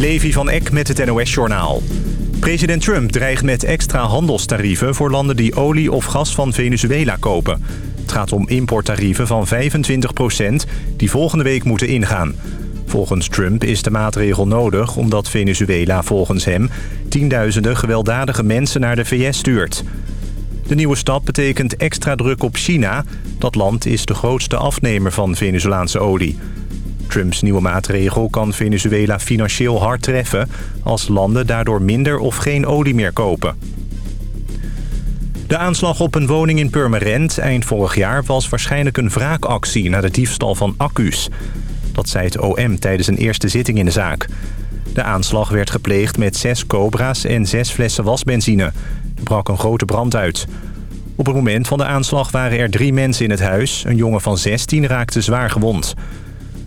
Levi van Eck met het NOS-journaal. President Trump dreigt met extra handelstarieven voor landen die olie of gas van Venezuela kopen. Het gaat om importtarieven van 25% die volgende week moeten ingaan. Volgens Trump is de maatregel nodig omdat Venezuela volgens hem... tienduizenden gewelddadige mensen naar de VS stuurt. De nieuwe stap betekent extra druk op China. Dat land is de grootste afnemer van Venezolaanse olie. Trumps nieuwe maatregel kan Venezuela financieel hard treffen... als landen daardoor minder of geen olie meer kopen. De aanslag op een woning in Purmerend eind vorig jaar... was waarschijnlijk een wraakactie na de diefstal van accu's. Dat zei het OM tijdens een eerste zitting in de zaak. De aanslag werd gepleegd met zes cobra's en zes flessen wasbenzine. Er brak een grote brand uit. Op het moment van de aanslag waren er drie mensen in het huis. Een jongen van 16 raakte zwaar gewond.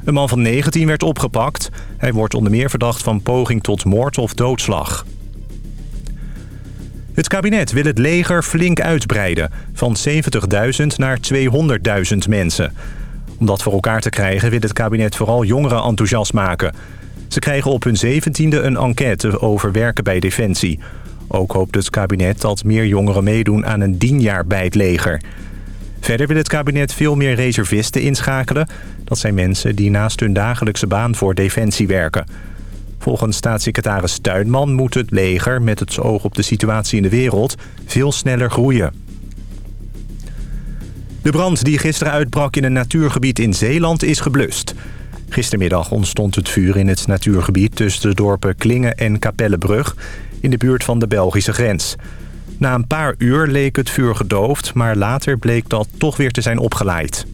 Een man van 19 werd opgepakt. Hij wordt onder meer verdacht van poging tot moord of doodslag. Het kabinet wil het leger flink uitbreiden. Van 70.000 naar 200.000 mensen. Om dat voor elkaar te krijgen wil het kabinet vooral jongeren enthousiast maken. Ze krijgen op hun 17e een enquête over werken bij Defensie. Ook hoopt het kabinet dat meer jongeren meedoen aan een dienjaar bij het leger. Verder wil het kabinet veel meer reservisten inschakelen. Dat zijn mensen die naast hun dagelijkse baan voor Defensie werken. Volgens staatssecretaris Tuinman moet het leger met het oog op de situatie in de wereld veel sneller groeien. De brand die gisteren uitbrak in een natuurgebied in Zeeland is geblust. Gistermiddag ontstond het vuur in het natuurgebied tussen de dorpen Klingen en Kapellebrug in de buurt van de Belgische grens. Na een paar uur leek het vuur gedoofd, maar later bleek dat toch weer te zijn opgeleid.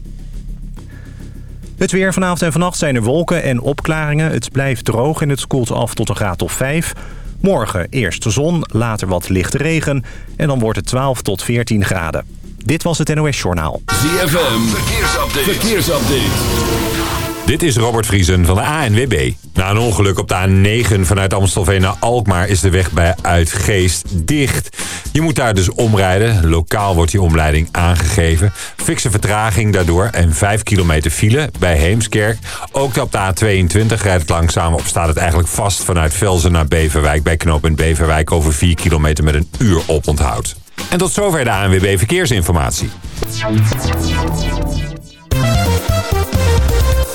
Het weer vanavond en vannacht zijn er wolken en opklaringen. Het blijft droog en het koelt af tot een graad of 5. Morgen eerst de zon, later wat lichte regen en dan wordt het 12 tot 14 graden. Dit was het NOS Journaal. ZFM, verkeersupdate. verkeersupdate. Dit is Robert Vriesen van de ANWB. Na een ongeluk op de A9 vanuit Amstelveen naar Alkmaar is de weg bij Uitgeest dicht. Je moet daar dus omrijden. Lokaal wordt die omleiding aangegeven. Fikse vertraging daardoor en 5 kilometer file bij Heemskerk. Ook op de A22 rijdt het langzaam op staat het eigenlijk vast vanuit Velzen naar Beverwijk. Bij knooppunt Beverwijk over 4 kilometer met een uur oponthoud. En tot zover de ANWB Verkeersinformatie.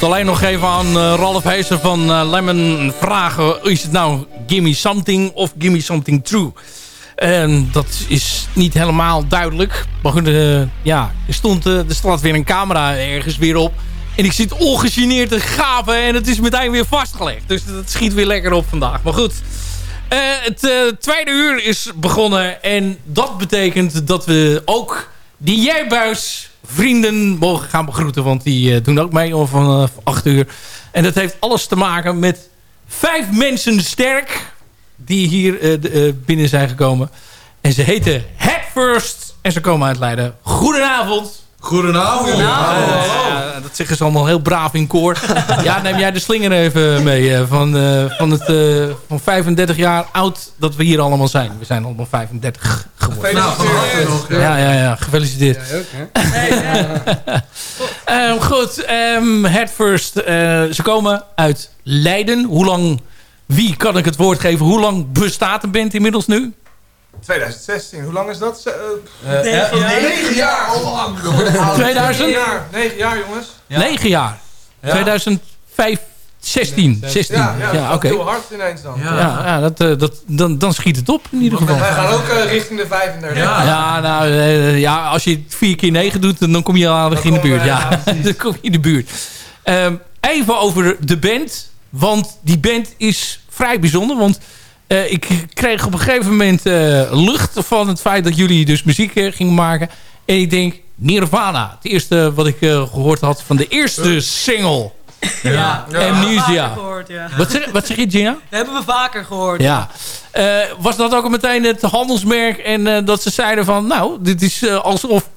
Moet alleen nog even aan uh, Ralf Heeser van uh, Lemon vragen... is het nou Gimme Something of Gimme Something True? En dat is niet helemaal duidelijk. Maar goed, uh, ja, er, stond, er staat weer een camera ergens weer op. En ik zit ongegeneerd te gaven en het is meteen weer vastgelegd. Dus dat schiet weer lekker op vandaag. Maar goed, het tweede uur is begonnen. En dat betekent dat we ook die jij-buis vrienden mogen gaan begroeten. Want die uh, doen ook mee vanaf 8 uur. En dat heeft alles te maken met vijf mensen sterk. Die hier uh, binnen zijn gekomen. En ze heten Head First. En ze komen uit Leiden. Goedenavond. Goedenavond. Goedenavond. Ja, dat zeggen ze allemaal heel braaf in koor. ja, neem jij de slinger even mee. van, van, het, van 35 jaar oud dat we hier allemaal zijn. We zijn allemaal 35 geworden. Gefeliciteerd. Nou, ja, ja, ja. Gefeliciteerd. Ja, ook, hè? um, goed, um, Head First. Uh, ze komen uit Leiden. Hoe lang, wie kan ik het woord geven? Hoe lang bestaat de band inmiddels nu? 2016, hoe lang is dat? Uh, uh, negen, jaar. negen jaar. Oh, lang. 2000? Negen jaar, negen jaar jongens. Ja. 9 jaar. Ja. 2005, 16. 16. Ja, ja, ja oké. heel hard ineens dan. Ja, ja dat, uh, dat, dan, dan schiet het op in ieder geval. Wij gaan ook uh, richting de 35. Ja, ja nou, uh, ja, als je het 4 keer 9 doet, dan kom je al in de buurt. ja, dan kom je in de buurt. Um, even over de band. Want die band is vrij bijzonder. Want uh, ik kreeg op een gegeven moment uh, lucht van het feit dat jullie dus muziek uh, gingen maken. En ik denk, Nirvana. Het eerste wat ik gehoord had van de eerste single. Ja, ja. Amnesia. Gehoord, ja. Wat, zeg, wat zeg je, Gina? Dat hebben we vaker gehoord. Ja. was dat ook meteen het handelsmerk? En dat ze zeiden van, nou, dit is alsof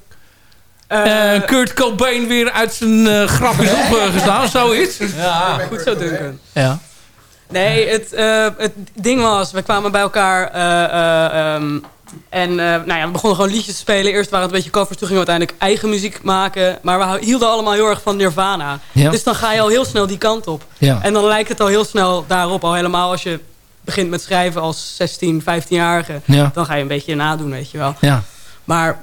Kurt Cobain weer uit zijn grap is opgestaan. Zoiets. Ja, goed zo, Duncan. Ja. Nee, het, uh, het ding was, we kwamen bij elkaar uh, uh, um, en nou ja, we begonnen gewoon liedjes te spelen. Eerst waren het een beetje covers, toen gingen we uiteindelijk eigen muziek maken. Maar we hielden allemaal heel erg van Nirvana. Ja. Dus dan ga je al heel snel die kant op. Ja. En dan lijkt het al heel snel daarop, al helemaal als je begint met schrijven als 16, 15-jarige. Ja. Dan ga je een beetje nadoen, weet je wel. Ja. Maar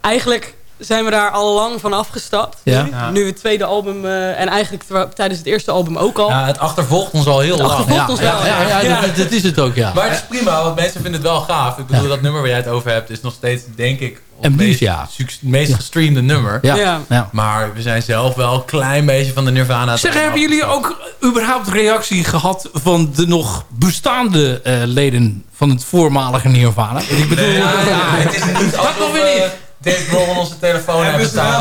eigenlijk zijn we daar al lang van afgestapt. Ja. Nu, Ja. nu het tweede album uh, en eigenlijk tijdens het eerste album ook al. Ja, het achtervolgt ons al heel Het lang. achtervolgt ons wel. Ja, ja, Ja. Dat, dat is het ook, ja. Maar het is prima, want mensen vinden het wel gaaf. Ik bedoel, dat nummer waar jij het over hebt is nog steeds, denk ik, het meest, Ja. meest gestreamde nummer. Ja. Ja. ja. Maar we zijn zelf wel een klein beetje van de Nirvana. Zeg, hebben jullie ook überhaupt reactie gehad van de nog bestaande uh, leden van het voormalige Nirvana? Ik bedoel, Nee, ja, ja, het is niet dat nog weer niet. Dave Grohl onze telefoon hebben staan.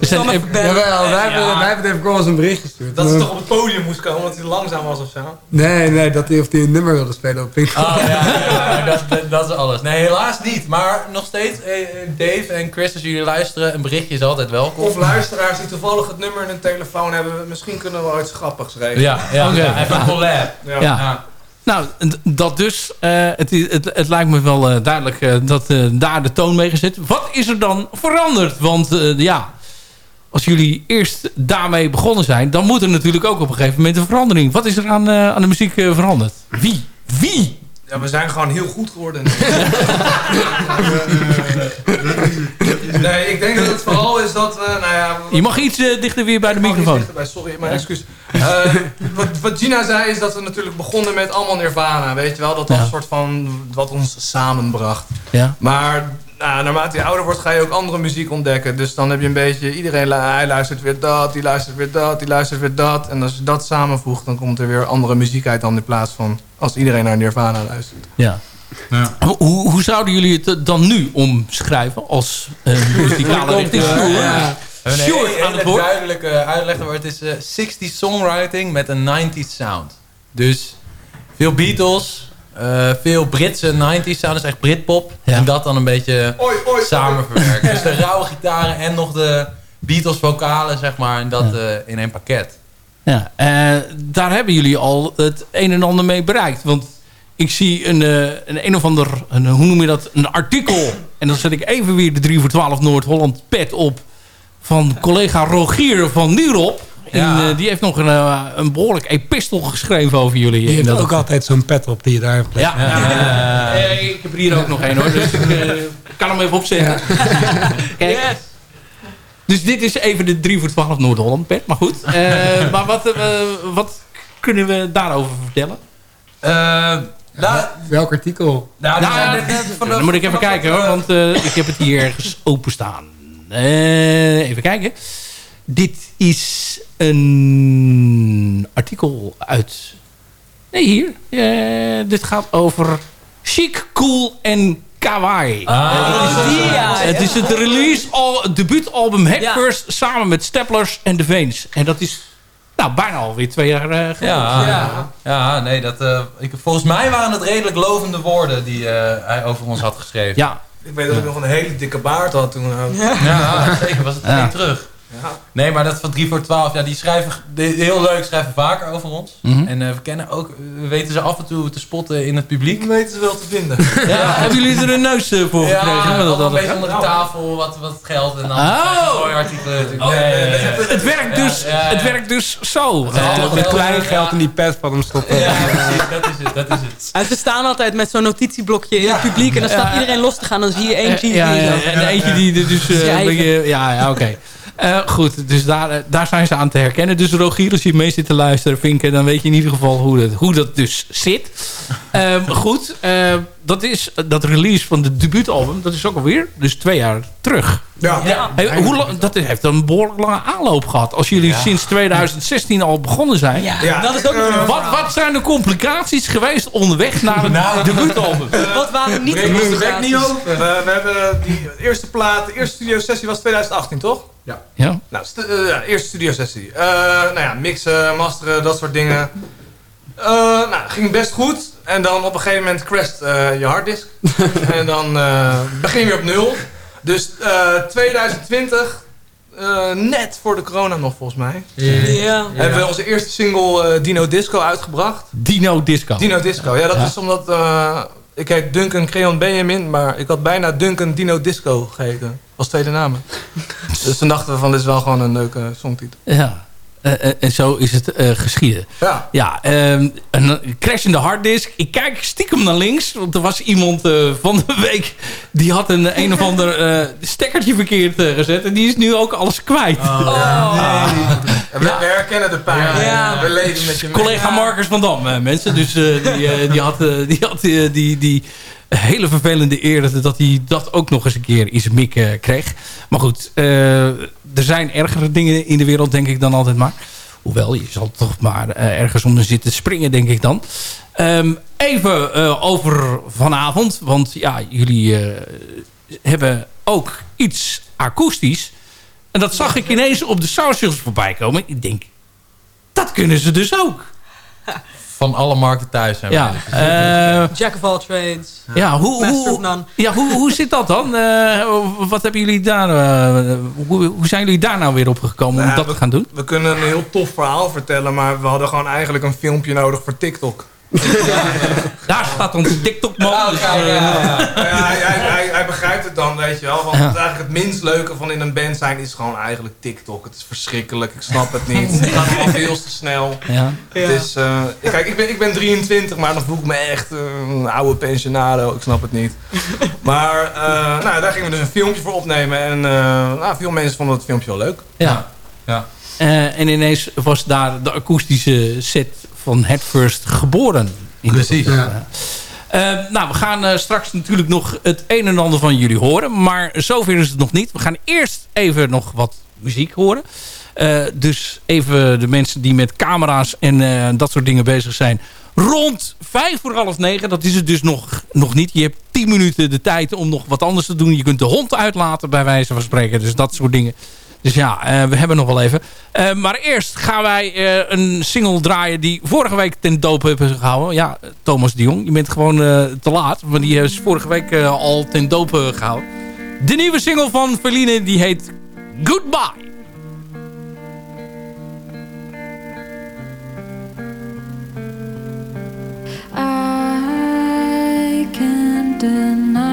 Zijn even- bellen. Jawel, wij hebben, wij hebben Dave Grohl eens een bericht gestuurd. Dat ze toch op het podium moest komen, omdat hij langzaam was of zo. Nee, nee, dat hij of hij een nummer wilde spelen op Pink Oh ja, ja, ja, dat, dat, dat is alles. Nee, helaas niet. Maar nog steeds, eh, eh, Dave en Chris, als jullie luisteren, een berichtje is altijd welkom. Of luisteraars die toevallig het nummer in hun telefoon hebben. Misschien kunnen we wel iets grappigs regelen. Ja, ja, Oké. ja, even een collab. Ja. Ja. Nou, dat dus. Eh, het, het, het lijkt me wel eh, duidelijk eh, dat eh, daar de toon mee gezet. Wat is er dan veranderd? Want eh, ja, als jullie eerst daarmee begonnen zijn... dan moet er natuurlijk ook op een gegeven moment een verandering. Wat is er aan, eh, aan de muziek eh, veranderd? Wie? Wie? Ja, we zijn gewoon heel goed geworden. Nee, ik denk dat het vooral is dat we, nou ja... Je mag iets eh, dichter weer bij de microfoon. dichterbij, Sorry, mijn excuus. Eh, wat, wat Gina zei is dat we natuurlijk begonnen met allemaal Nirvana. Weet je wel, dat was een soort van wat ons samenbracht. Ja. Maar nou, naarmate je ouder wordt ga je ook andere muziek ontdekken. Dus dan heb je een beetje, iedereen hij luistert weer dat, die luistert weer dat, die luistert weer dat. En als je dat samenvoegt, dan komt er weer andere muziek uit dan in plaats van als iedereen naar Nirvana luistert. Ja. Hoe, hoe hoe zouden jullie het dan nu omschrijven als eh muzikale richting? Ja, Sjoerd? ja. Een aan het hele woord. duidelijke uitleg. waar Het is eh 60s songwriting met een 90s sound. Dus veel Beatles, eh, veel Britse 90s sound. Dus echt Britpop. Ja. En dat dan een beetje Oi, oi, samen verwerken. Dus de rauwe gitaren en nog de Beatles vocalen, zeg maar. En dat eh, in één pakket. Ja, eh, daar hebben jullie al het een en ander mee bereikt. Want ik zie een, eh, een, een of ander, een, hoe noem je dat, een artikel. En dan zet ik even weer de 3 voor 12 Noord-Holland pet op. Van collega Rogier van Nierop. En, Ja. eh, die heeft nog een, eh, een behoorlijk epistel geschreven over jullie. Die heeft dat- ook altijd zo'n pet op die je daar hebt Ja, ja. Ik heb er hier ook nog één hoor. Dus ik kan hem even opzetten. Kijk. Yes. Dus dit is even de 3 voor 12 Noord-Holland, Bert. Maar goed. Eh, maar wat, eh, wat kunnen we daarover vertellen? Nou, Welk artikel? nou, Nou, nou, vanaf- Dan moet ik even kijken hoor, want eh, ik heb het hier ergens openstaan. Eh even kijken. Dit is een artikel uit... Nee, hier. Eh, dit gaat over chic, cool en kawaii. Ah, het, is, die, ja. het is het release al, het debuutalbum First samen met Staplers en The Veens. En dat is nou, bijna alweer twee jaar eh geleden. Ja, ja. ja, nee, dat, eh, ik, volgens mij waren het redelijk lovende woorden die eh, hij over ons had geschreven. Ja, Ik weet dat ik nog een hele dikke baard had toen. ook. Ja, zeker was het Ja. niet terug. Nee, maar dat van 3 voor 12, ja, die schrijven heel leuk, schrijven vaker over ons. Mhm. En eh, we kennen ook, we weten ze af en toe te spotten in het publiek. Die weten ze wel te vinden. Ja, Hebben jullie er een neus eh, voor ja, gekregen? ja Dat- een beetje onder de tafel, wat, wat geld en dan Oh. mooie artikelen. Oh, Nee, nee, nee. Het werkt dus, Ja, ja, ja. Het werkt dus zo. Ja, Met klein ja. geld in die pet van hem stoppen. Ja, precies, dat is het, dat is het. En ze staan altijd met zo'n notitieblokje in het publiek. En dan staat Ja. iedereen los te gaan. Dan zie je één G. ja, ja, en eentje die dus... eh, Ja, ja, ja oké. Eh, goed, dus daar, eh, daar zijn ze aan te herkennen. Dus Rogier, als je mee zit te luisteren, Vinken... dan weet je in ieder geval hoe dat, hoe dat dus zit. Ehm, goed, eh, dat is dat release van de debuutalbum. Dat is ook alweer dus twee jaar terug. Ja. Hey, hoe lang, dat heeft een behoorlijk lange aanloop gehad. Als jullie sinds 2016 al begonnen zijn. Ja. Dat is ook Eh, Wat, wat zijn de complicaties geweest onderweg naar het Nou. debuutalbum? Wat waren niet de niet complicaties? open. We, we hebben die eerste plaat, de eerste studio sessie was 2018, toch? Ja. Nou, st- eh, ja, eerste studio sessie. Eh, nou ja, mixen, masteren, dat soort dingen. Eh, nou, ging best goed. En dan op een gegeven moment crasht eh, je harddisk. en dan eh, begin je weer op nul. Dus eh 2020, eh, net voor de corona nog volgens mij, Ja. hebben we onze eerste single eh, Dino Disco uitgebracht. Dino Disco. Dino Disco, ja dat is omdat... eh, ik heet Duncan Creon Benjamin, maar ik had bijna Duncan Dino Disco geheten. Als tweede naam. dus toen dachten we van, dit is wel gewoon een leuke songtitel. Ja. Eh, eh, en zo is het eh, geschieden. Ja. Ja, ehm, een crashende harddisk. Ik kijk stiekem naar links. Want er was iemand eh, van de week... die had een een of ander eh, stekkertje verkeerd eh, gezet. En die is nu ook alles kwijt. We, we herkennen de pijn. Ja. We leven met je mee. Collega Marcus van Dam, eh, mensen. Dus eh, die, die had, die, had die, die hele vervelende eer dat- hij dat ook nog eens een keer in zijn mik kreeg. Maar goed, eh, er zijn ergere dingen in de wereld, denk ik dan altijd maar. Hoewel, je zal toch maar eh, ergens onder zitten springen, denk ik dan. Ehm, even eh, over vanavond. Want ja, jullie hebben ook iets akoestisch. En dat zag ik ineens op de socials voorbij komen. Ik denk, dat kunnen ze dus ook. Van alle markten thuis zijn we. Ja, eh, Jack of all trades. ja, hoe, hoe, ja hoe, hoe zit dat dan? Eh, wat hebben jullie daar, eh, hoe, hoe zijn jullie daar nou weer op gekomen om Nou, dat te gaan doen? We kunnen een heel tof verhaal vertellen, maar we hadden gewoon eigenlijk een filmpje nodig voor TikTok. Daar staat onze TikTok-man. Oh, dus, eh, ja, ja. Ja, hij, hij, hij, hij begrijpt het dan, weet je wel. Want Ja. het, eigenlijk het minst leuke van in een band zijn is gewoon eigenlijk TikTok. Het is verschrikkelijk, ik snap het niet. Het gaat gewoon veel te snel. ja. Het is, eh, kijk, ik ben, ik ben 23, maar dan voel ik me echt eh, een oude pensionado. Ik snap het niet. Maar eh, nou, daar gingen we dus een filmpje voor opnemen. En eh, nou, veel mensen vonden het filmpje wel leuk. ja. Ja. Eh, en ineens was daar de akoestische set van Head First geboren. In Precies. Dat- Eh, nou, we gaan eh, straks natuurlijk nog het een en ander van jullie horen. Maar zover is het nog niet. We gaan eerst even nog wat muziek horen. Eh, dus even de mensen die met camera's en eh, dat soort dingen bezig zijn. Rond vijf voor half negen, dat is het dus nog, nog niet. Je hebt tien minuten de tijd om nog wat anders te doen. Je kunt de hond uitlaten bij wijze van spreken. Dus dat soort dingen. Dus ja, eh, we hebben nog wel even. Eh, maar eerst gaan wij eh, een single draaien die vorige week ten doop hebben gehouden. Ja, Thomas de Jong, je bent gewoon te laat. Maar die is vorige week al ten doop eh, gehouden. De nieuwe single van Verline, die heet Goodbye. I can't deny.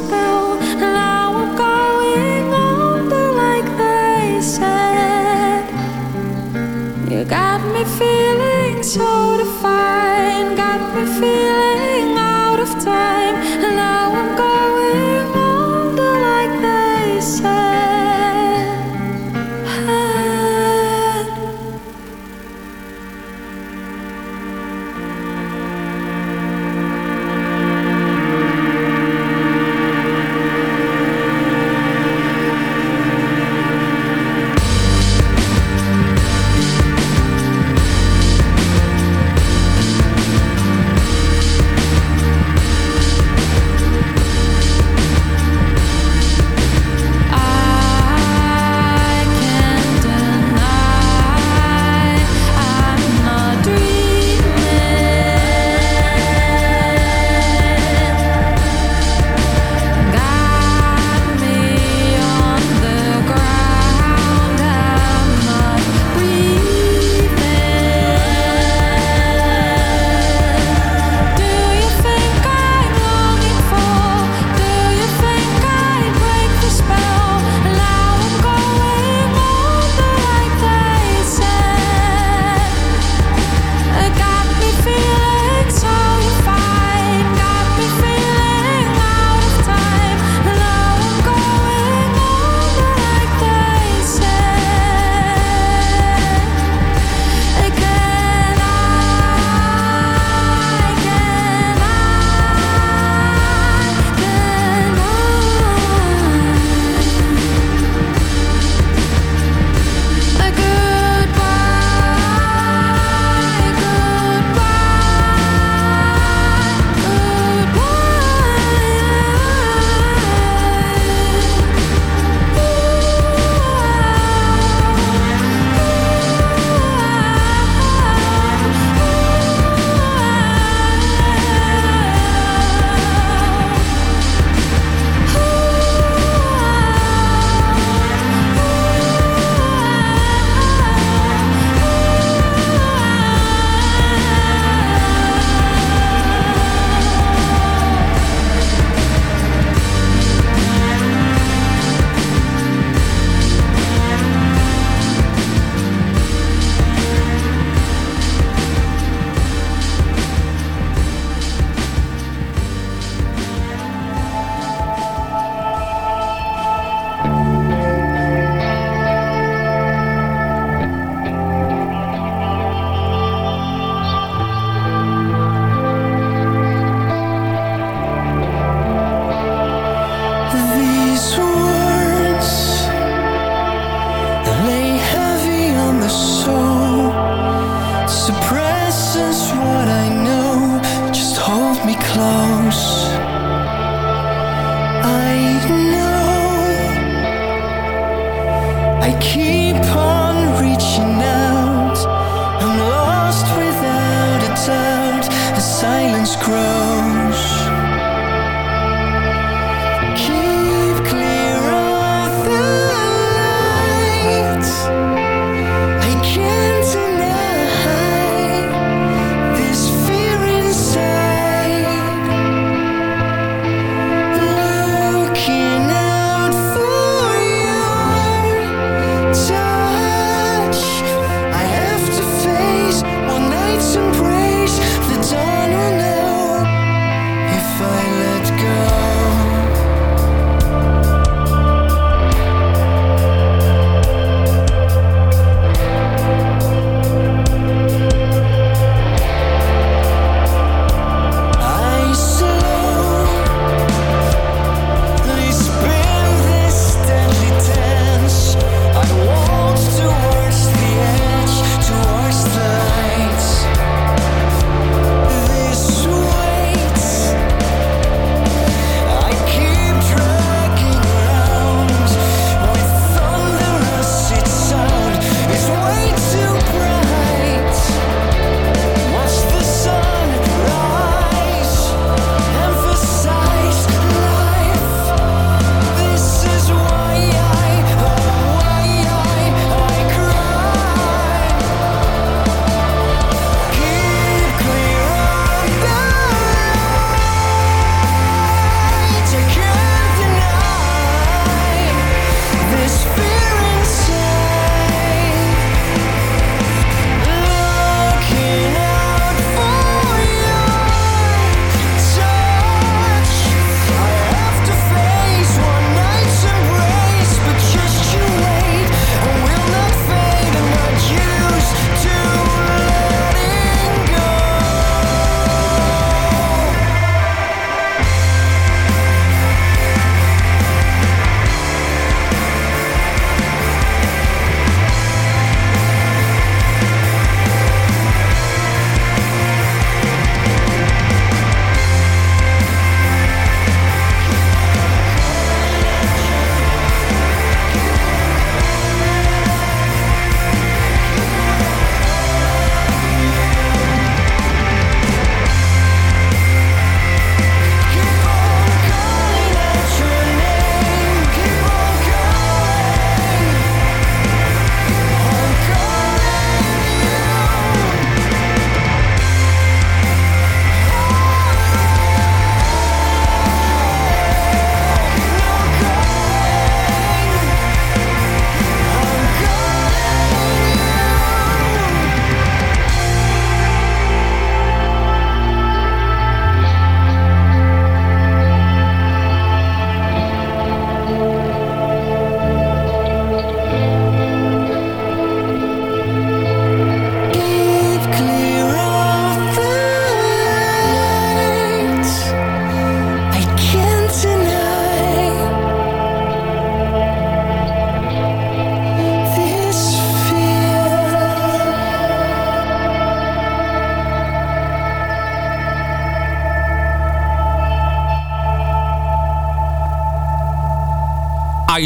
Now I'm going under like they said. You got me feeling so defined, got me feeling out of time.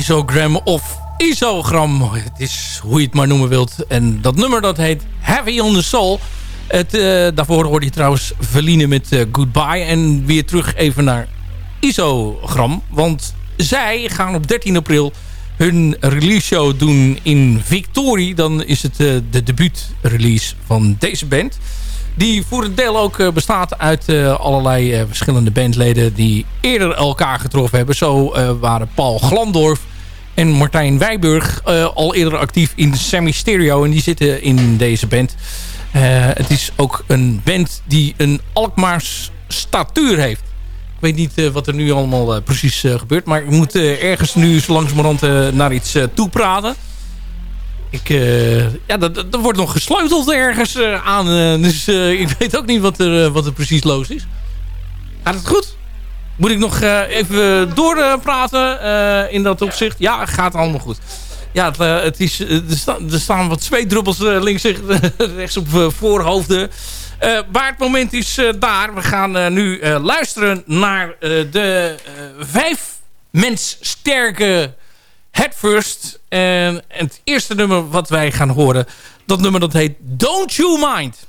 Isogram of isogram. Het is hoe je het maar noemen wilt. En dat nummer dat heet Heavy on the Soul. Het, eh, daarvoor hoorde je trouwens Verline met eh, Goodbye. En weer terug even naar isogram. Want zij gaan op 13 april hun release show doen in Victorie. Dan is het eh, de debuut release van deze band. Die voor een deel ook bestaat uit allerlei verschillende bandleden die eerder elkaar getroffen hebben. Zo waren Paul Glandorf en Martijn Wijburg eh, al eerder actief in Semi Stereo. En die zitten in deze band. Eh, het is ook een band die een Alkmaars statuur heeft. Ik weet niet eh, wat er nu allemaal precies gebeurt. Maar ik moet ergens nu zo langzamerhand naar iets toe praten. Ik, ja, dat- dat- wordt nog gesleuteld ergens aan. dus ik weet ook niet wat er, wat er precies los is. Gaat het goed? Moet ik nog eh, even doorpraten eh, in dat opzicht? Ja, gaat allemaal goed. Ja, het, eh, het is, er, staan, er staan wat zweetdruppels links rechts op voorhoofden. Eh, maar het moment is daar. We gaan nu luisteren naar de vijf mens sterke Head First. En het eerste nummer wat wij gaan horen, dat nummer dat heet Don't You Mind.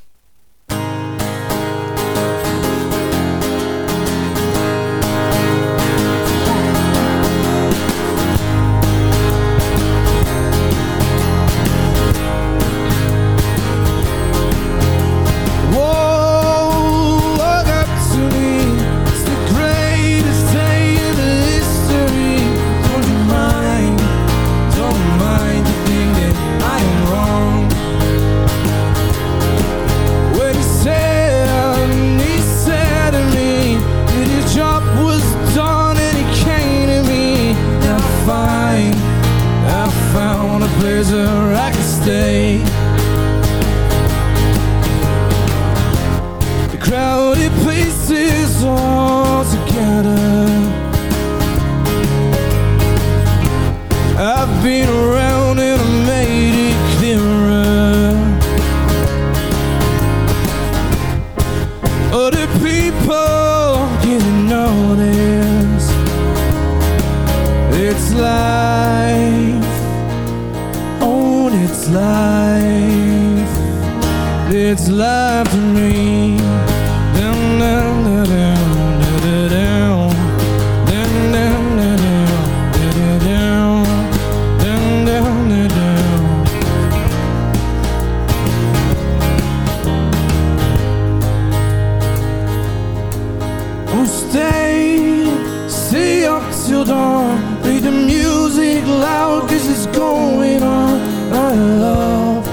Oh, stay, stay up till dawn. Make the music loud, cause it's going on. I love,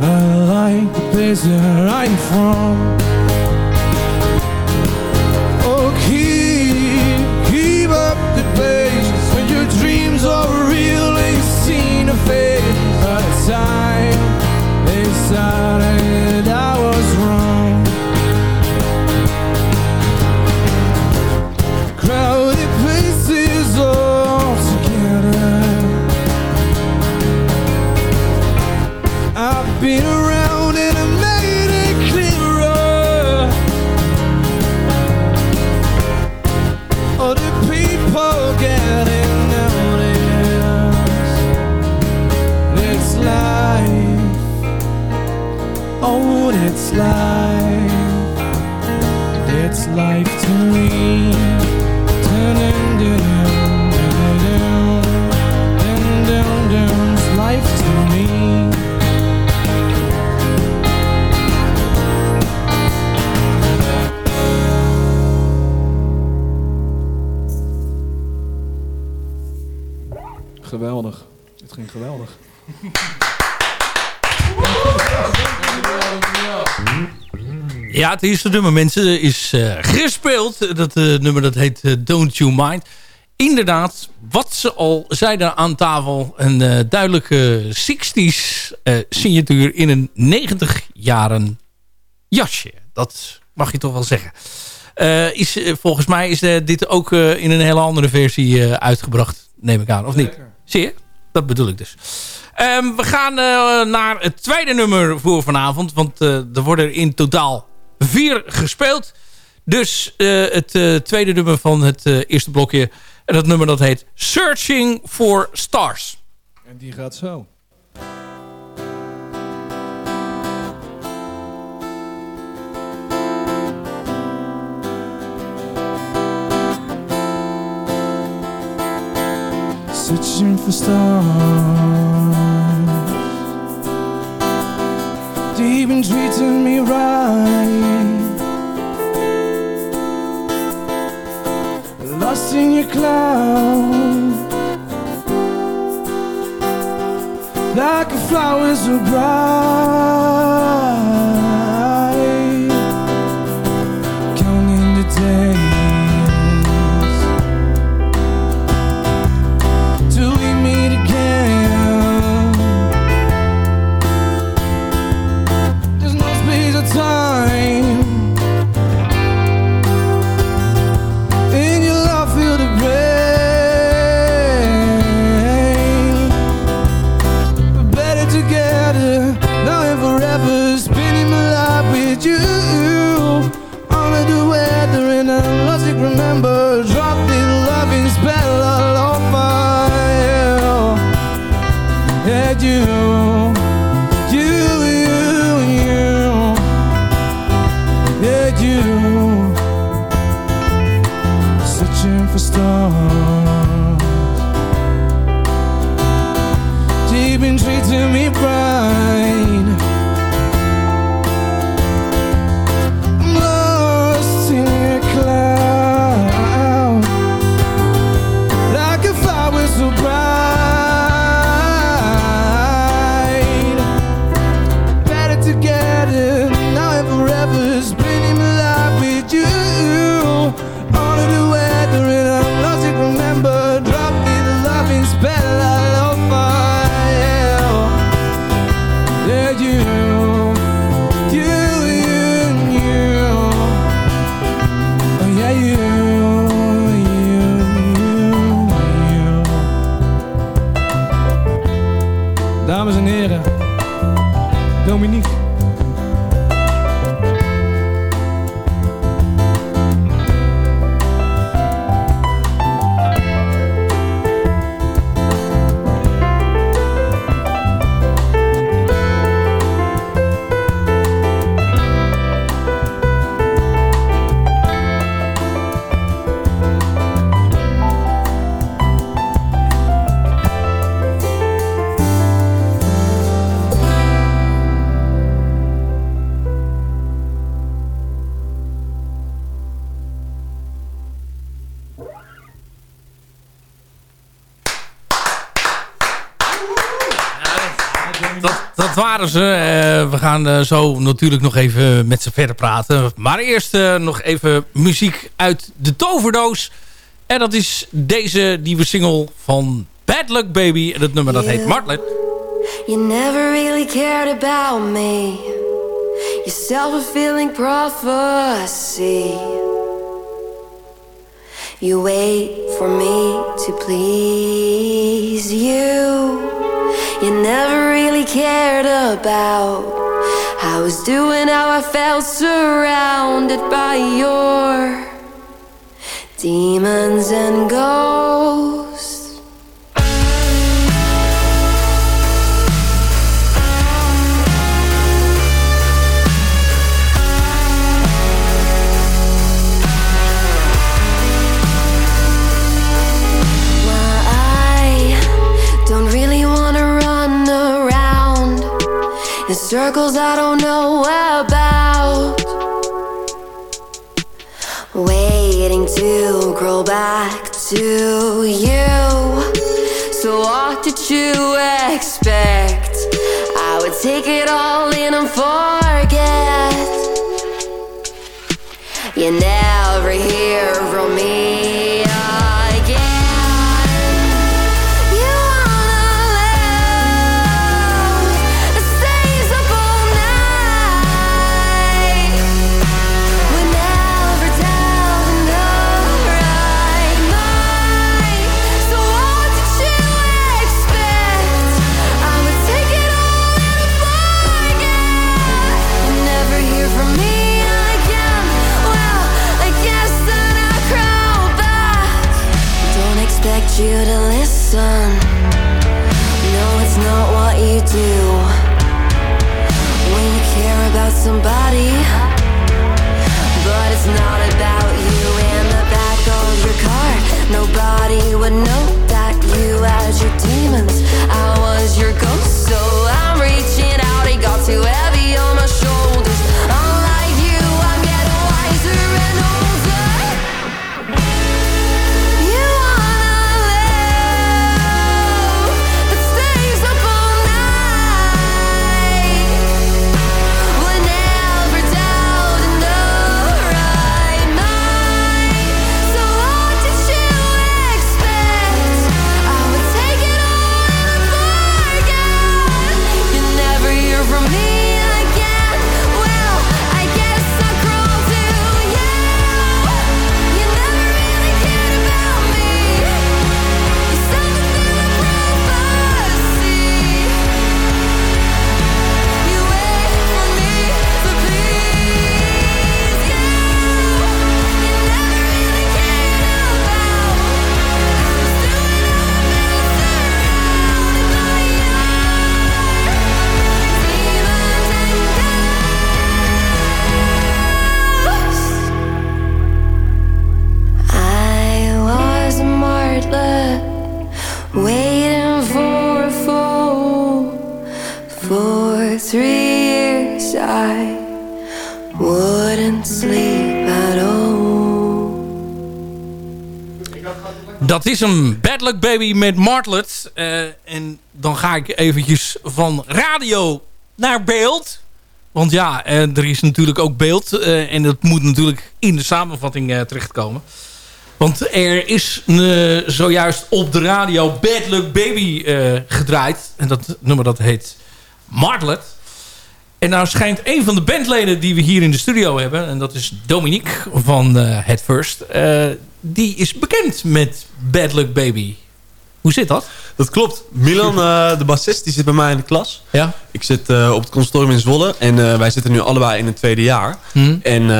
I like the place that I'm from. Life. It's life to me. Dun-dun-dun-dun, dun-dun-dun. Dun-dun-dun, It's life to me. Geweldig. Het ging geweldig. Ja, het eerste nummer, mensen, is eh, gespeeld. Dat eh, nummer dat heet eh, Don't You Mind. Inderdaad, wat ze al zeiden aan tafel. Een duidelijke 60s eh, signatuur in een 90 jaren jasje. Dat mag je toch wel zeggen. Is, volgens mij is dit ook in een hele andere versie uitgebracht. Neem ik aan, of niet? Zie je? Dat bedoel ik dus. Ehm, we gaan eh, naar het tweede nummer voor vanavond. Want eh, er worden in totaal vier gespeeld. Dus eh, het tweede nummer van het eerste blokje En dat nummer dat heet Searching for Stars. En die gaat zo. Searching for stars. Deep in treating me right Lost in your cloud Like a flower so bright waren ze. Eh, we gaan eh, zo natuurlijk nog even met ze verder praten. Maar eerst eh, nog even muziek uit de toverdoos. En dat is deze nieuwe single van Bad Luck Baby. En het nummer dat heet Martlet. You never really cared about me. Your self-fulfilling prophecy. You wait for me to please you. You never cared about I was doing, how I felt surrounded by your demons and ghosts. Circles I don't know about. Waiting to grow back to you. So, what did you expect? I would take it all in and forget. You never hear from me Baby met Martlet. Eh, en dan ga ik eventjes van radio naar beeld. Want ja, eh, er is natuurlijk ook beeld. eh, en dat moet natuurlijk in de samenvatting terechtkomen. Want er is zojuist op de radio Bad Luck Baby gedraaid. En dat nummer dat heet Martlet. En nou schijnt een van de bandleden die we hier in de studio hebben... en dat is Dominique van Head First... die is bekend met Bad Luck Baby. Hoe zit dat? Dat klopt. Milan, eh, de bassist, die zit bij mij in de klas. Ja. Ik zit eh, op het consortium in Zwolle. En eh, wij zitten nu allebei in het tweede jaar. Hm. En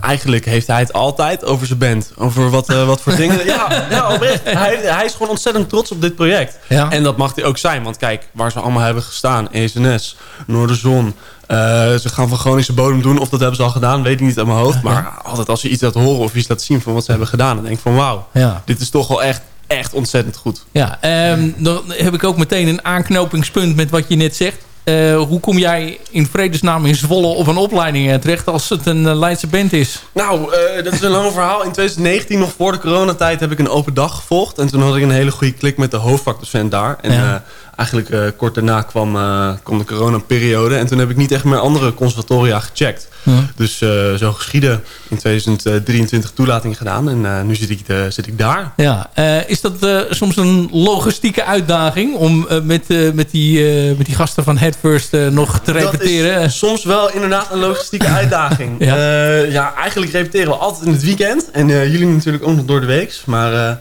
eigenlijk heeft hij het altijd over zijn band. Over wat, wat voor dingen. Ja, ja oprecht. Hij, hij is gewoon ontzettend trots op dit project. Ja. En dat mag hij ook zijn. Want kijk, waar ze allemaal hebben gestaan. ESNS, Noorderzon. ze gaan van Groningse bodem doen. Of dat hebben ze al gedaan, weet ik niet uit mijn hoofd. Maar altijd als je iets laat horen of iets laat zien van wat ze hebben gedaan. Dan denk ik van wauw, Ja. dit is toch wel echt, echt ontzettend goed. Ja, ehm, dan heb ik ook meteen een aanknopingspunt met wat je net zegt. Eh, hoe kom jij in vredesnaam in Zwolle op een opleiding eh, terecht als het een eh, Leidse band is? Nou, dat is een lang verhaal. In 2019, nog voor de coronatijd, heb ik een open dag gevolgd. En toen had ik een hele goede klik met de hoofdvakdocent daar. En Ja. Eigenlijk eh, kort daarna kwam, eh, kwam de coronaperiode. En toen heb ik niet echt meer andere conservatoria gecheckt. Ja. Dus eh, zo geschieden. In 2023 toelating gedaan. En nu zit ik, zit ik daar. Ja, is dat soms een logistieke uitdaging om met, met, die, met die gasten van Headfirst nog te repeteren? Dat is soms wel inderdaad een logistieke uitdaging. Ja. eigenlijk repeteren we altijd in het weekend. En jullie natuurlijk ook nog door de week. Maar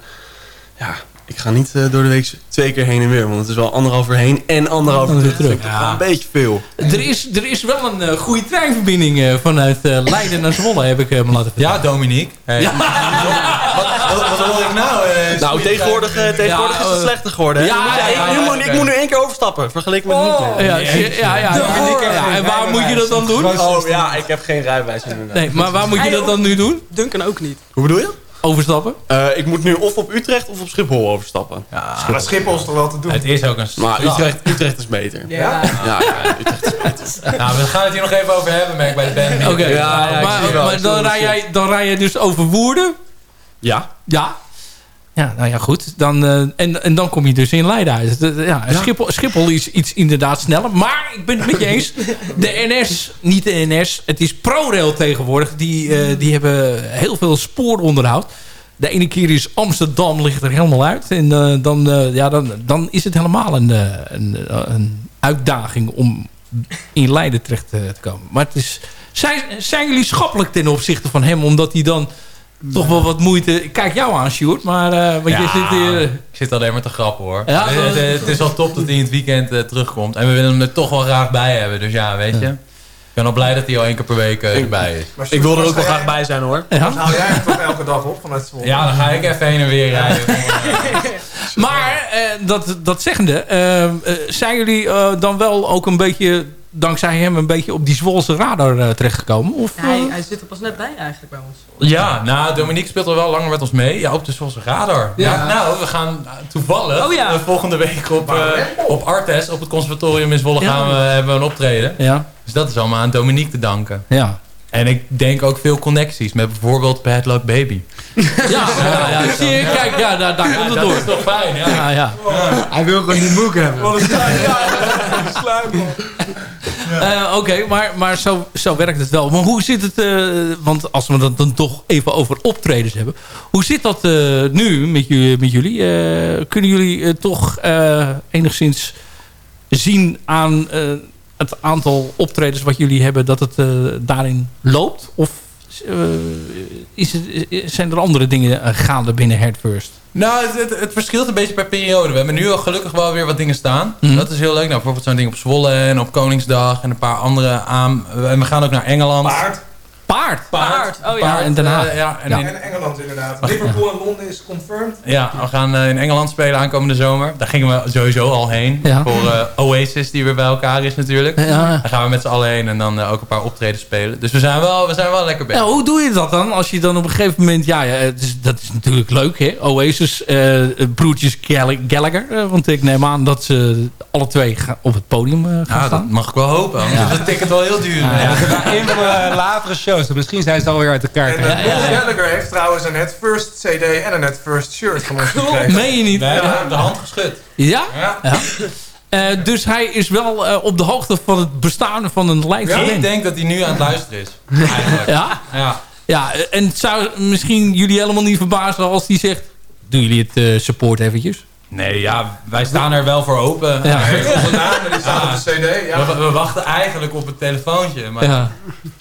ja, ik ga niet eh, door de week twee keer heen en weer. Want het is wel anderhalf uur heen en anderhalf uur terug. Een beetje veel. Er is, er is wel een eh, goede treinverbinding eh, vanuit eh, Leiden naar Zwolle, heb ik eh, me laten vertellen. Ja, Dominique. Hey. wat, wat hoor ik nou? Nou, tegenwoordig, eh, tegenwoordig Ja, is het slechter geworden. Hè? ja, ja, ik, ja, nu ja, moet, ik moet nu één keer overstappen. Vergeleken met nu. Ja, ja, ja, ja, ja, En waar moet je dat dan doen? Oh ja, ik heb geen rijbewijs inderdaad. Nee, maar waar moet je dat dan nu doen? Duncan ook niet. Hoe bedoel je? Overstappen? Eh, ik moet nu of op Utrecht of op Schiphol overstappen. Ja, Maar Schiphol is toch wel te doen? het is ook een Maar. Utrecht, Utrecht is beter. Ja? Ja, ja, Utrecht is beter. Nou, we gaan het hier nog even over hebben, merk bij de band. Oké, Ja, maar, dan, rij jij, dan rij je dus over Woerden. Ja. Ja. Ja, nou ja, goed. Dan, eh, en, en dan kom je dus in Leiden uit. Ja, Schiphol, Schiphol is iets inderdaad sneller. Maar ik ben het met je eens. De NS, niet de NS. Het is ProRail tegenwoordig. Die, eh, die hebben heel veel spooronderhoud. De ene keer is Amsterdam ligt er helemaal uit. En eh, dan, ja, dan, dan is het helemaal een, een, een uitdaging om in Leiden terecht te komen. Maar het is, zijn, zijn jullie schappelijk ten opzichte van hem? Omdat hij dan toch wel wat moeite... Ik kijk jou aan, Sjoerd. Maar eh want je zit hier... ik zit alleen maar te grappen hoor. Ja, het, het- het is wel top dat hij in het weekend eh, terugkomt. En we willen hem er toch wel graag bij hebben. Dus ja, weet je. ben al blij dat hij al één keer per week eh, erbij is. Maar Ik wil er ook wel graag bij zijn hoor. Ja. Hou jij hem toch elke dag op vanuit Zwolle? Ja, dan ga ik even heen en weer rijden. Maar eh, dat, dat zeggende, eh, eh, zijn jullie eh, dan wel ook een beetje, dankzij hem, een beetje op die Zwolse radar eh, terechtgekomen? Of, eh? Hij, hij zit er pas net bij eigenlijk bij ons. Ja, nou, Dominique speelt al wel langer met ons mee. Ja, op de Zwolse Radar. Ja. Ja. nou, we gaan uh, toevallig Oh ja. uh, volgende week op, uh, op Artes, op het conservatorium in Zwolle, Ja. gaan we, hebben we een optreden. Ja. Dus dat is allemaal aan Dominique te danken. Ja. En ik denk ook veel connecties met bijvoorbeeld Bad Luck Baby. Ja, ja, ja, zie je, kijk, ja, daar, daar Ja, komt het dat door. is toch fijn, ja. Ja, ja. Hij wil gewoon die boek hebben. Eh, Oké, maar, maar zo, zo werkt het wel. Maar hoe zit het, eh, want als we het dan toch even over optredens hebben. Hoe zit dat eh, nu met, jullie? met jullie? Eh, kunnen jullie eh, toch eh, enigszins zien aan eh, het aantal optredens wat jullie hebben... dat het eh, daarin loopt? Of eh, is het, zijn er andere dingen eh, gaande binnen Head First? Nou, het, het, het verschilt een beetje per periode. We hebben nu al gelukkig wel weer wat dingen staan. Mhm. Dat is heel leuk. Nou, bijvoorbeeld zo'n ding op Zwolle en op Koningsdag en een paar andere aan. En we gaan ook naar Engeland. Paard. Paard? Paard, oh ja. Paard en Den Haag. eh, ja, en Ja. in- En Engeland inderdaad. Liverpool en Londen is confirmed. Ja, we gaan eh, in Engeland spelen aankomende zomer. Daar gingen we sowieso al heen. Ja. Voor eh, Oasis, die weer bij elkaar is natuurlijk. Ja. Daar gaan we met z'n allen heen en dan ook een paar optreden spelen. Dus we zijn wel, we zijn wel lekker bezig. Ja, hoe doe je dat dan? Als je dan op een gegeven moment... Ja, ja het is, dat is natuurlijk leuk, hè? Oasis, eh, broertjes Gall- Gallagher. want ik neem aan dat ze alle twee gaan- op het podium gaan Ja, dat staan. mag ik wel hopen. Is het ticket wel heel duur. Ja, ja. Ja, een van de latere shows. Misschien zijn ze alweer uit elkaar. En uh, Gallagher heeft trouwens een Head First CD en een Head First shirt van ons gekregen. Meen je niet? We hebben hem de hand geschud. Ja? Ja. Ja. Eh, dus hij is wel eh, op de hoogte van het bestaan van een live Ja, ik denk dat hij nu aan het luisteren is. Eigenlijk. Ja? Ja. Ja, en het zou misschien jullie helemaal niet verbazen als hij zegt... Doen jullie het eh, support eventjes? Nee, ja, wij staan er wel voor open. Ja. Onze namen, die staan op de CD. Ja. We, we wachten eigenlijk op het telefoontje. Maar Ja.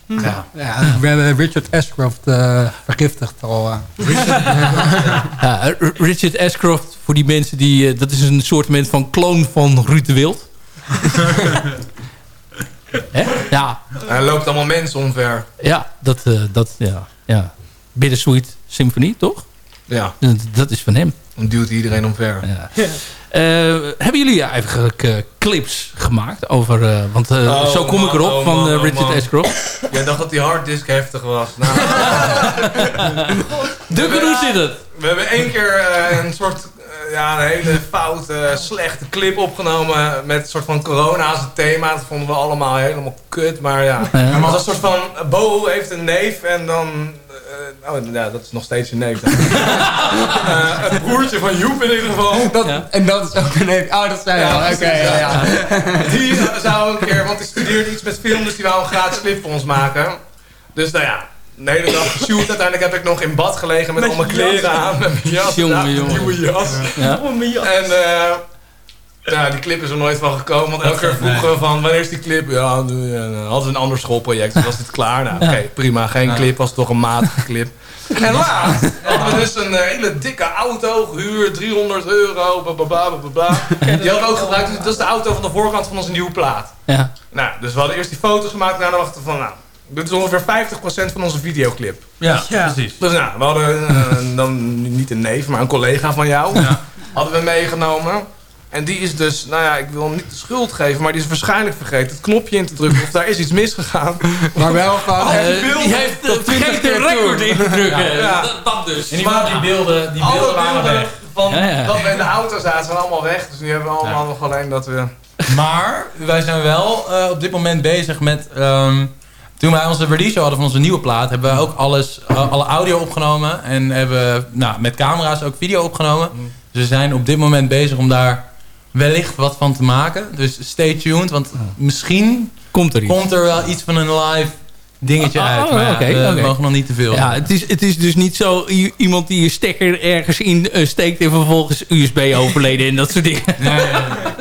ja. Ja, we hebben Richard Ashcroft eh, vergiftigd al. eh. Ja, eh, Richard Ashcroft, voor die mensen die... dat is een soort van kloon van Ruud de Wild. Hè? Ja, Hij loopt allemaal mensen omver. ja, dat, eh, dat, ja, ja. Bittersweet Symphony, toch? Ja, Dat, dat is van hem. Dan duwt iedereen omver. Ja. Eh, hebben jullie eigenlijk clips gemaakt over... eh, want eh, Oh, zo kom ik erop oh, van man, oh, Richard man. Ashcroft. Jij dacht dat die harddisk heftig was. Nou, Duncan, hoe zit het? we hebben één keer een soort... ja, een hele foute, slechte clip opgenomen met een soort van corona als het thema. Dat vonden we allemaal helemaal kut, maar ja. Ja. Het was een soort van, Bo heeft een neef en dan... eh, oh, ja, dat is nog steeds een neef. dan. Eh, het broertje van Joep in ieder geval. Dat, Ja. En dat is ook een... Oh, dat zei je al. Oké, ja, ja. Die zou een keer, want die studeerde iets met film, dus die wou een gratis clip voor ons maken. Dus nou ja, de hele dag geshoot. Uiteindelijk heb ik nog in bad gelegen met, al mijn kleren aan. Met mijn jas, Jongen, jongen. een nieuwe jas. Ja. En eh ja, die clip is er nooit van gekomen. Want elke keer vroegen we van, wanneer is die clip? Ja, eh, hadden ze een ander schoolproject, dus was dit klaar. Nou, oké, prima. Geen clip, was toch een matige clip. En laatst hadden we dus een eh, hele dikke auto, gehuurd, 300 euro, bababa, bababa. Die hadden we ook gebruikt, dus dat is de auto van de voorkant van onze nieuwe plaat. Ja. Nou, dus we hadden eerst die foto's gemaakt en daarna dachten we van, nou, dit is ongeveer 50% van onze videoclip. Ja, precies. Dus nou, we hadden eh, dan niet een neef, maar een collega van jou. Hadden we meegenomen. En die is dus, nou ja, ik wil hem niet de schuld geven, maar die is waarschijnlijk vergeten het knopje in te drukken. Of daar is iets misgegaan. Maar wel van... Eh, die heeft uh, vergeten een record in te drukken. Ja. Dat, dat dus. En die, die beelden, die Alle beelden waren beelden weg. van Ja, ja. dat we in de auto zaten zijn allemaal weg. Dus nu hebben we allemaal nog alleen dat we... Maar wij zijn wel eh, op dit moment bezig met... ehm, toen wij onze release hadden van onze nieuwe plaat... hebben we ook alles, eh, alle audio opgenomen. En hebben nou, met camera's ook video opgenomen. Dus we zijn op dit moment bezig om daar wellicht wat van te maken. Dus stay tuned. Want misschien Komt er iets. komt er wel iets van een live dingetje Oh, uit. oh, Maar ja, we oké. mogen nog niet te veel. Ja, het is, het is dus niet zo iemand die je stekker ergens in eh, steekt en vervolgens USB overleden en dat soort dingen. Ja,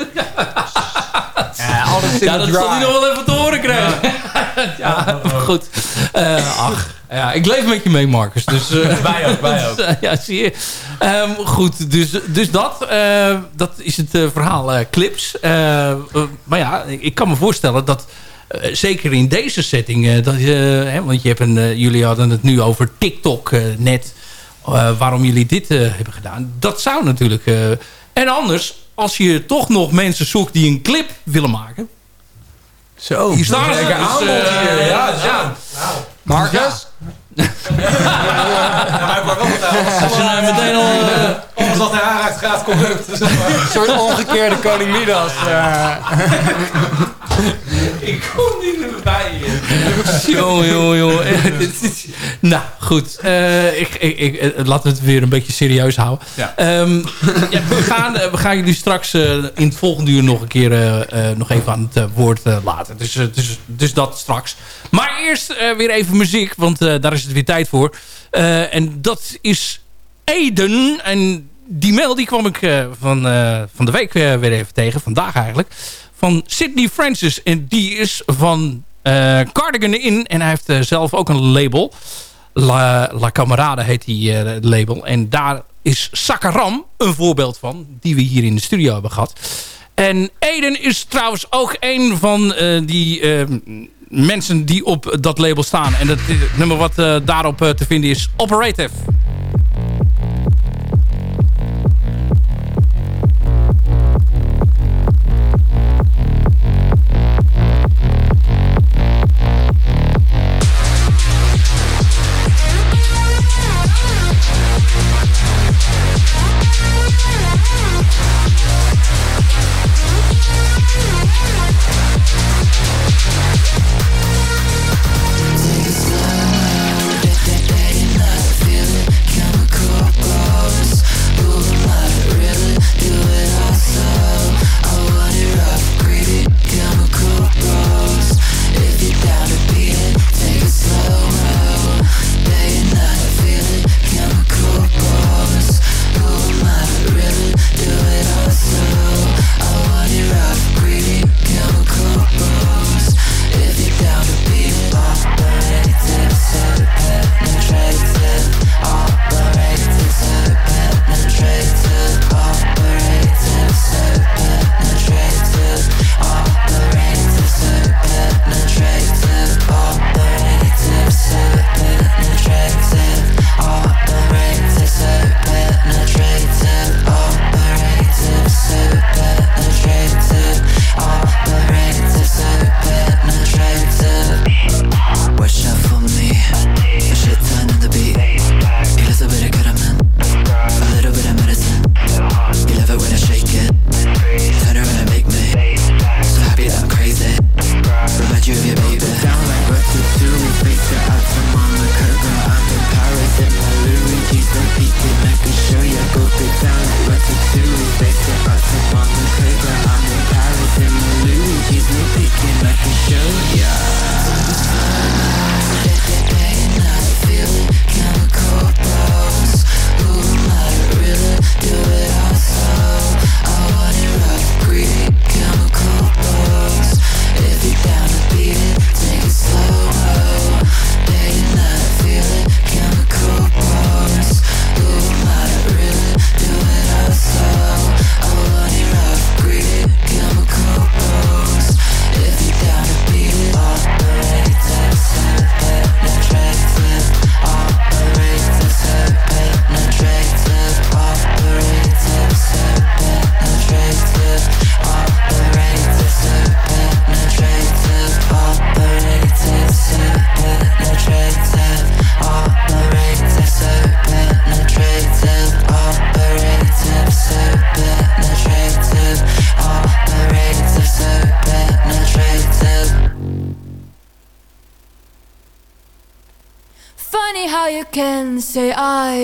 alles in Ja, dat zal hij nog wel even te horen krijgen. Ja, goed. Eh, ach, ja, ik leef met je mee, Marcus. Dus, eh, Wij ook, wij ook. dus, eh, ja, zie je. Ehm, goed, dus, dus dat, dat is het verhaal clips. Maar ja, ik kan me voorstellen dat zeker in deze setting, dat, je, hè, want je hebt een, jullie hadden het nu over TikTok net, waarom jullie dit hebben gedaan. Dat zou natuurlijk... en anders, als je toch nog mensen zoekt die een clip willen maken... Zo, hier staan ze. lekker Dus, aanbod eh, hier, ja, ja. Marcus? Als je nou meteen al... eh, Alles wat hij aanraakt gaat corrupt. Een soort omgekeerde koning Midas. Ik kom niet meer bij je. Eh, dit is- Nou, goed. Eh, ik, ik, ik, eh, laten we het weer een beetje serieus houden. Ja. Ehm, ja, we, gaan, eh, we gaan jullie straks in het volgende uur nog een keer nog even aan het woord laten. Dus, dus, dus dat straks. Maar eerst weer even muziek, want daar is het weer tijd voor. En dat is Eden. En die mail die kwam ik van, van de week weer even tegen. Vandaag eigenlijk. Van Sydney Francis. En die is van eh, Cardigan In. En hij heeft eh, zelf ook een label. La, La Camarade heet die eh, label. En daar is Sakaram een voorbeeld van. Die we hier in de studio hebben gehad. En Eden is trouwens ook een van die mensen die op dat label staan. En het nummer wat daarop te vinden is Operative.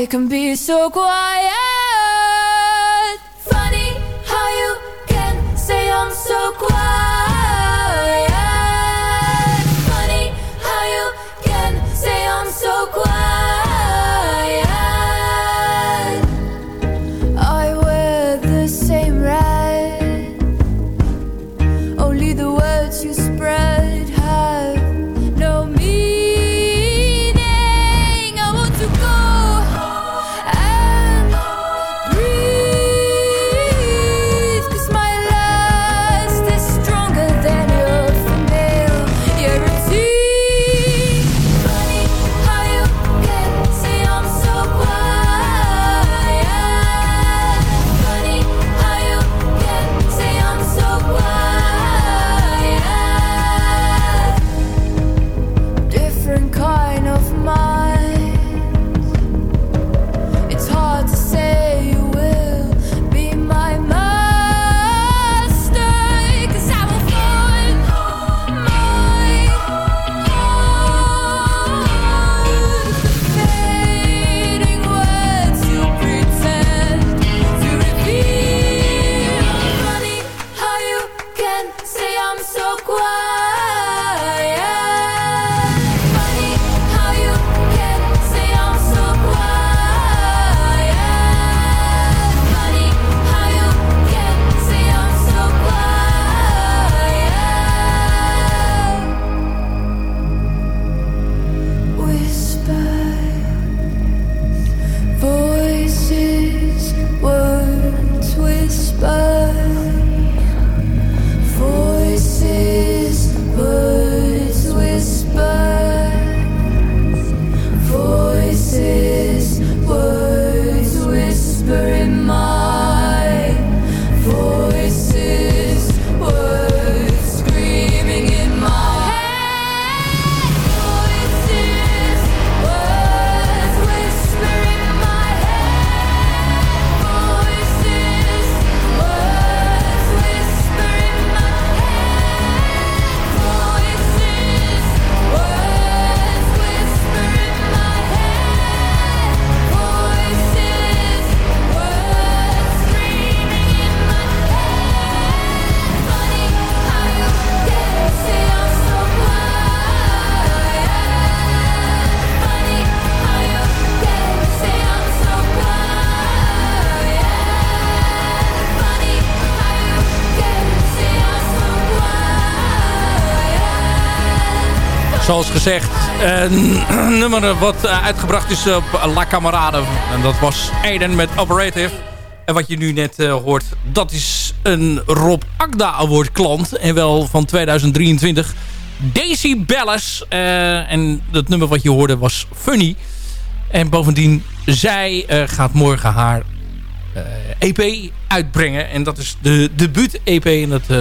I can be so quiet. Zoals gezegd, een nummer wat eh, uitgebracht is op La Camarade. En dat was Aiden met Operative. En wat je nu net eh, hoort, dat is een Rob Agda Award klant. En wel van 2023. Daisy Bellis. eh, en dat nummer wat je hoorde was Funny. En bovendien, zij gaat morgen haar EP uitbrengen. En dat is de debuut-EP. En dat, eh,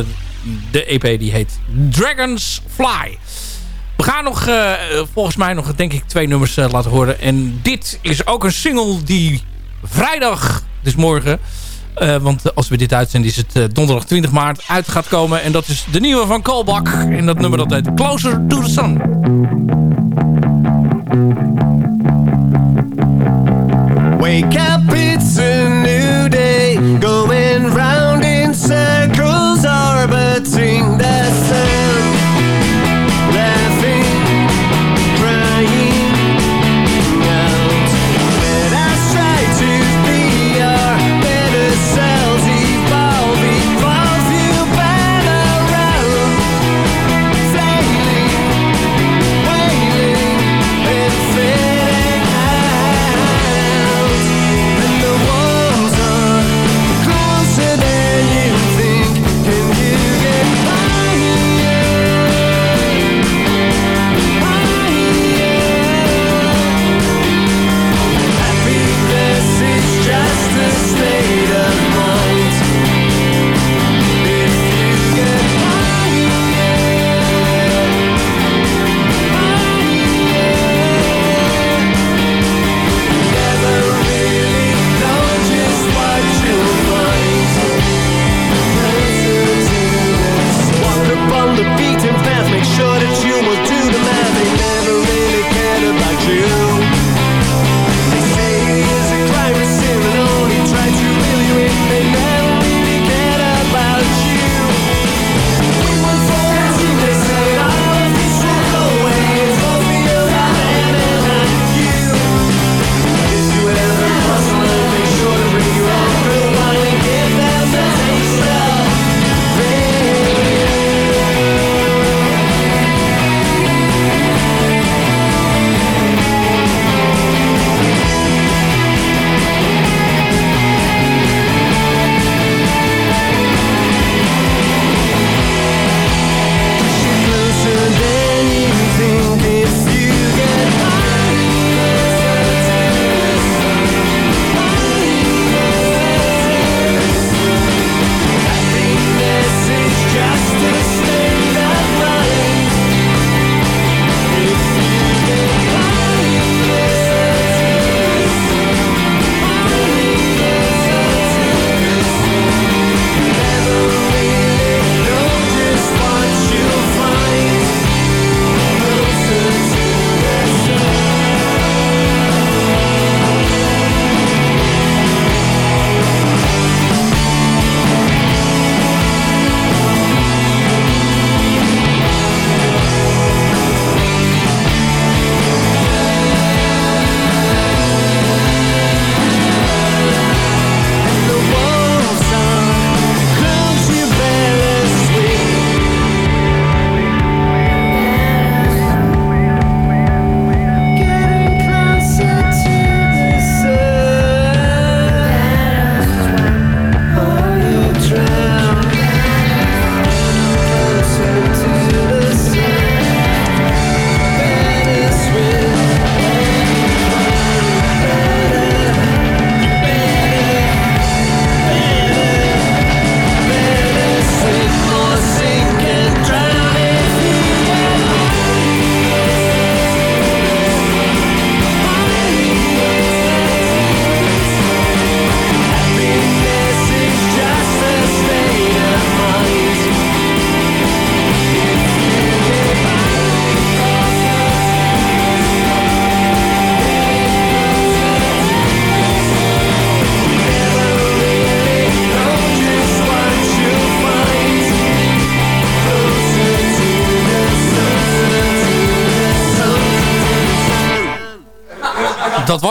de EP die heet Dragons Fly. We gaan nog, eh, volgens mij nog, denk ik, twee nummers eh, laten horen. En dit is ook een single die vrijdag, dus morgen... eh, want als we dit uitzenden is het donderdag 20 maart uit gaat komen. En dat is de nieuwe van Kolbak. En dat nummer dat heet Closer to the Sun. Wake up, it's a new day. Going round in circles, orbiting the sun.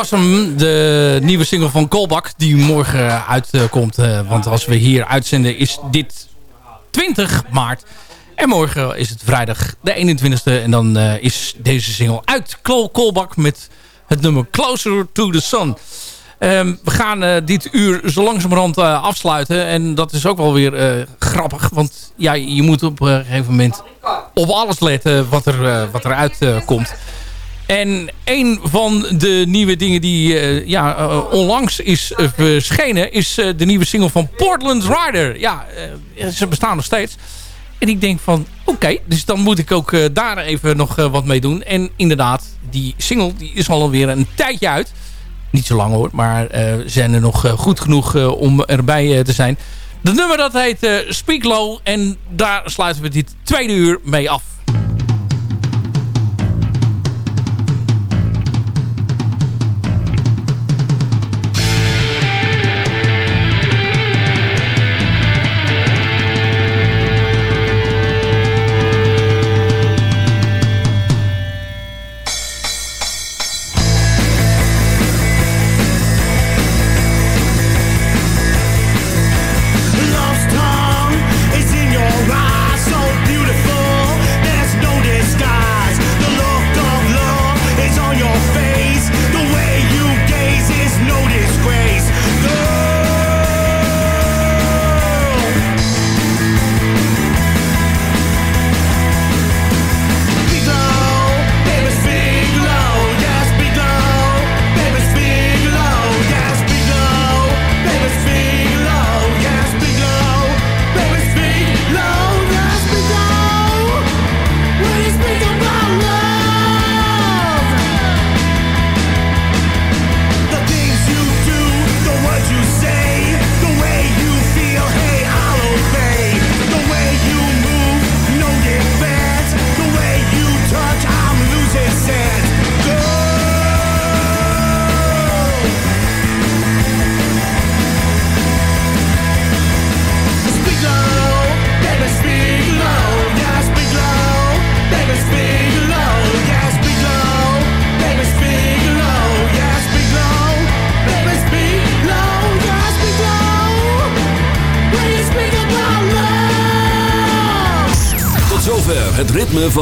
Was de nieuwe single van Kolbak die morgen uitkomt. Eh, want als we hier uitzenden is dit 20 maart. En morgen is het vrijdag de 21ste. En dan eh, is deze single uit Kol Kolbak met het nummer Closer to the Sun. Ehm, we gaan eh, dit uur zo langzamerhand eh, afsluiten. En dat is ook wel weer grappig. Want ja, je moet op een gegeven moment op alles letten wat er, wat er uitkomt. En een van de nieuwe dingen die eh, ja, eh, onlangs is eh, verschenen... is de nieuwe single van Portland Rider. Ja, ze bestaan nog steeds. En ik denk van, oké, dus dan moet ik ook daar even nog wat mee doen. En inderdaad, die single die is alweer een tijdje uit. Niet zo lang hoor, maar zijn er nog goed genoeg om erbij te zijn. De nummer dat heet Speak Low. En daar sluiten we dit tweede uur mee af.